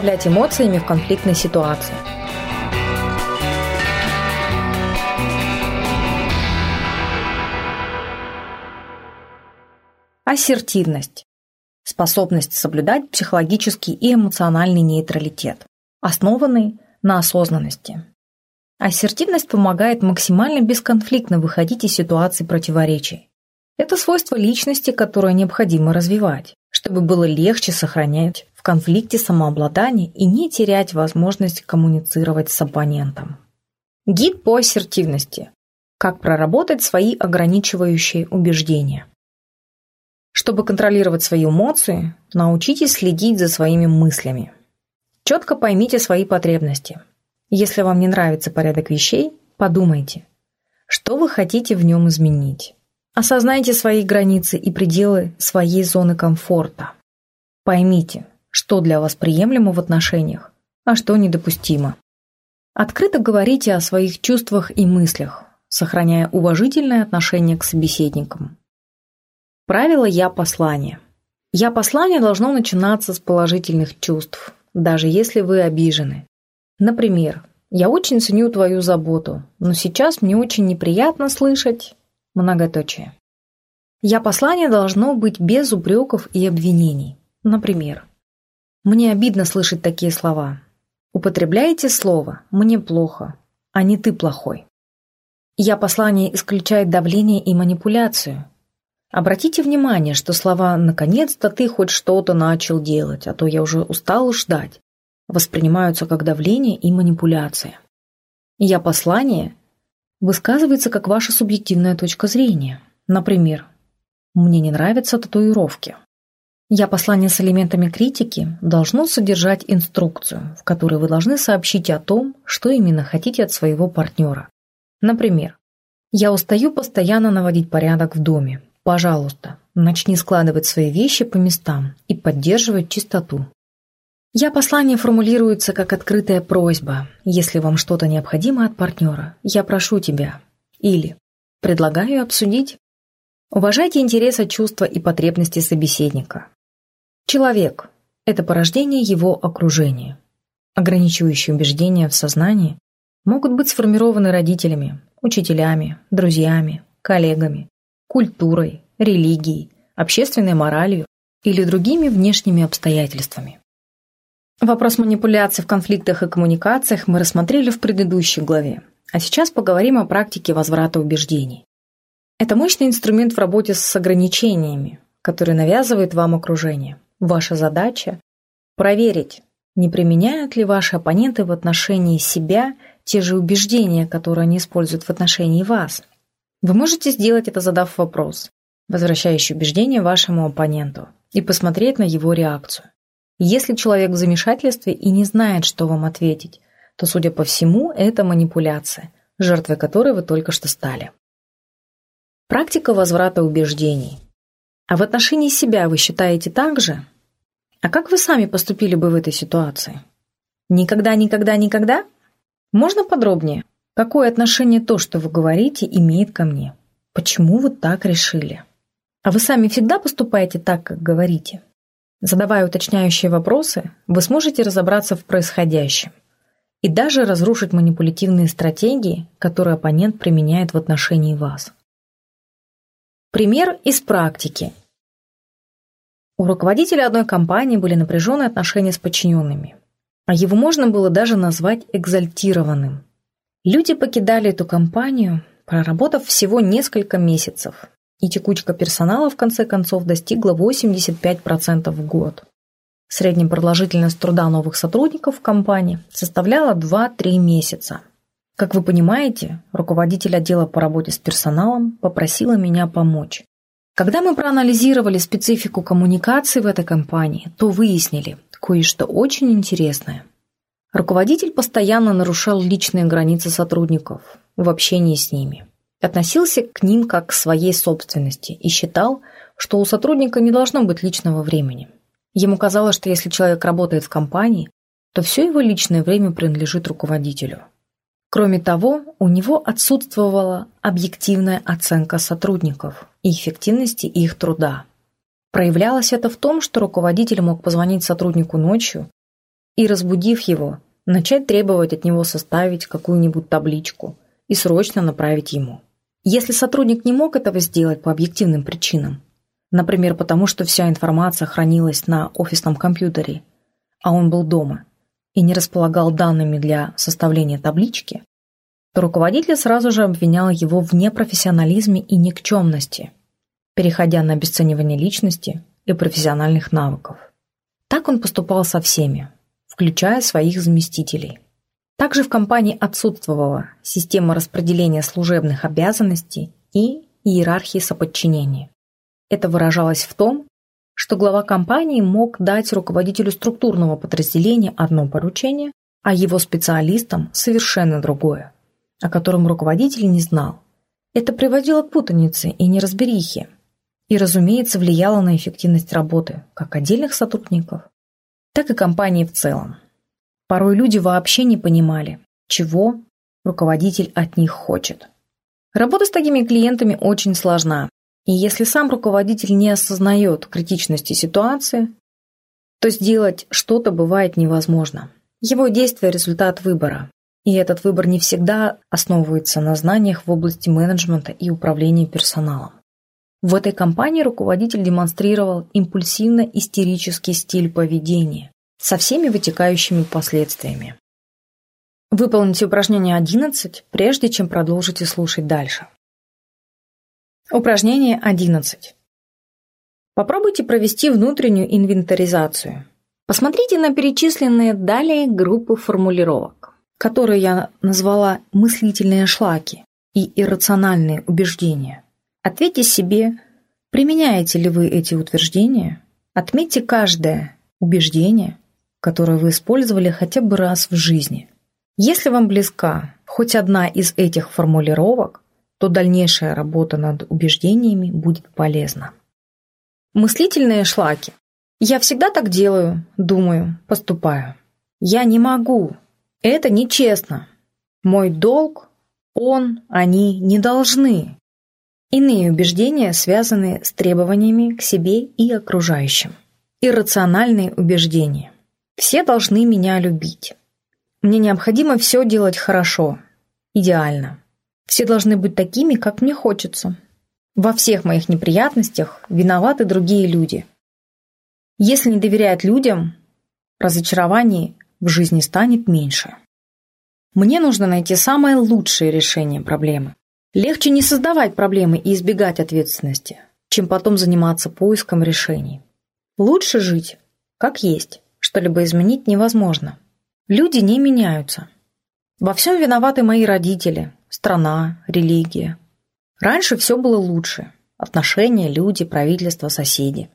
управлять эмоциями в конфликтной ситуации. Ассертивность. Способность соблюдать психологический и эмоциональный нейтралитет, основанный на осознанности. Ассертивность помогает максимально бесконфликтно выходить из ситуации противоречий. Это свойство личности, которое необходимо развивать, чтобы было легче сохранять в конфликте самообладание и не терять возможность коммуницировать с оппонентом. Гид по ассертивности. Как проработать свои ограничивающие убеждения. Чтобы контролировать свои эмоции, научитесь следить за своими мыслями. Четко поймите свои потребности. Если вам не нравится порядок вещей, подумайте, что вы хотите в нем изменить. Осознайте свои границы и пределы своей зоны комфорта. Поймите, что для вас приемлемо в отношениях, а что недопустимо. Открыто говорите о своих чувствах и мыслях, сохраняя уважительное отношение к собеседникам. Правило «я-послание». «Я-послание» должно начинаться с положительных чувств, даже если вы обижены. Например, «Я очень ценю твою заботу, но сейчас мне очень неприятно слышать...» Многоточие. «Я-послание» должно быть без упреков и обвинений. Например, «Мне обидно слышать такие слова. Употребляете слово «мне плохо», а не «ты плохой». «Я-послание» исключает давление и манипуляцию, Обратите внимание, что слова «наконец-то ты хоть что-то начал делать, а то я уже устал ждать» воспринимаются как давление и манипуляция. «Я послание» высказывается как ваша субъективная точка зрения. Например, «Мне не нравятся татуировки». «Я послание с элементами критики» должно содержать инструкцию, в которой вы должны сообщить о том, что именно хотите от своего партнера. Например, «Я устаю постоянно наводить порядок в доме, Пожалуйста, начни складывать свои вещи по местам и поддерживать чистоту. Я послание формулируется как открытая просьба. Если вам что-то необходимо от партнера, я прошу тебя. Или предлагаю обсудить. Уважайте интересы, чувства и потребности собеседника. Человек – это порождение его окружения. Ограничивающие убеждения в сознании могут быть сформированы родителями, учителями, друзьями, коллегами, культурой, религией, общественной моралью или другими внешними обстоятельствами. Вопрос манипуляций в конфликтах и коммуникациях мы рассмотрели в предыдущей главе, а сейчас поговорим о практике возврата убеждений. Это мощный инструмент в работе с ограничениями, который навязывает вам окружение. Ваша задача – проверить, не применяют ли ваши оппоненты в отношении себя те же убеждения, которые они используют в отношении вас. Вы можете сделать это, задав вопрос, возвращающий убеждение вашему оппоненту, и посмотреть на его реакцию. Если человек в замешательстве и не знает, что вам ответить, то, судя по всему, это манипуляция, жертвой которой вы только что стали. Практика возврата убеждений. А в отношении себя вы считаете так же? А как вы сами поступили бы в этой ситуации? Никогда, никогда, никогда? Можно подробнее? Какое отношение то, что вы говорите, имеет ко мне? Почему вы так решили? А вы сами всегда поступаете так, как говорите? Задавая уточняющие вопросы, вы сможете разобраться в происходящем и даже разрушить манипулятивные стратегии, которые оппонент применяет в отношении вас. Пример из практики. У руководителя одной компании были напряженные отношения с подчиненными, а его можно было даже назвать экзальтированным – Люди покидали эту компанию, проработав всего несколько месяцев, и текучка персонала в конце концов достигла 85% в год. Средняя продолжительность труда новых сотрудников в компании составляла 2-3 месяца. Как вы понимаете, руководитель отдела по работе с персоналом попросила меня помочь. Когда мы проанализировали специфику коммуникации в этой компании, то выяснили кое-что очень интересное. Руководитель постоянно нарушал личные границы сотрудников в общении с ними. Относился к ним как к своей собственности и считал, что у сотрудника не должно быть личного времени. Ему казалось, что если человек работает в компании, то все его личное время принадлежит руководителю. Кроме того, у него отсутствовала объективная оценка сотрудников и эффективности их труда. Проявлялось это в том, что руководитель мог позвонить сотруднику ночью и, разбудив его, начать требовать от него составить какую-нибудь табличку и срочно направить ему. Если сотрудник не мог этого сделать по объективным причинам, например, потому что вся информация хранилась на офисном компьютере, а он был дома и не располагал данными для составления таблички, то руководитель сразу же обвинял его в непрофессионализме и никчемности, переходя на обесценивание личности и профессиональных навыков. Так он поступал со всеми, включая своих заместителей. Также в компании отсутствовала система распределения служебных обязанностей и иерархии соподчинения. Это выражалось в том, что глава компании мог дать руководителю структурного подразделения одно поручение, а его специалистам совершенно другое, о котором руководитель не знал. Это приводило к путанице и неразберихе, и, разумеется, влияло на эффективность работы как отдельных сотрудников, так и компании в целом. Порой люди вообще не понимали, чего руководитель от них хочет. Работа с такими клиентами очень сложна, и если сам руководитель не осознает критичности ситуации, то сделать что-то бывает невозможно. Его действие – результат выбора. И этот выбор не всегда основывается на знаниях в области менеджмента и управления персоналом. В этой компании руководитель демонстрировал импульсивно-истерический стиль поведения со всеми вытекающими последствиями. Выполните упражнение 11, прежде чем продолжите слушать дальше. Упражнение 11. Попробуйте провести внутреннюю инвентаризацию. Посмотрите на перечисленные далее группы формулировок, которые я назвала мыслительные шлаки и иррациональные убеждения. Ответьте себе, применяете ли вы эти утверждения. Отметьте каждое убеждение, которое вы использовали хотя бы раз в жизни. Если вам близка хоть одна из этих формулировок, то дальнейшая работа над убеждениями будет полезна. Мыслительные шлаки. Я всегда так делаю, думаю, поступаю. Я не могу. Это нечестно. Мой долг, он, они не должны. Иные убеждения связаны с требованиями к себе и окружающим. Иррациональные убеждения. Все должны меня любить. Мне необходимо все делать хорошо, идеально. Все должны быть такими, как мне хочется. Во всех моих неприятностях виноваты другие люди. Если не доверять людям, разочарований в жизни станет меньше. Мне нужно найти самое лучшее решение проблемы. Легче не создавать проблемы и избегать ответственности, чем потом заниматься поиском решений. Лучше жить, как есть, что-либо изменить невозможно. Люди не меняются. Во всем виноваты мои родители, страна, религия. Раньше все было лучше. Отношения, люди, правительство, соседи.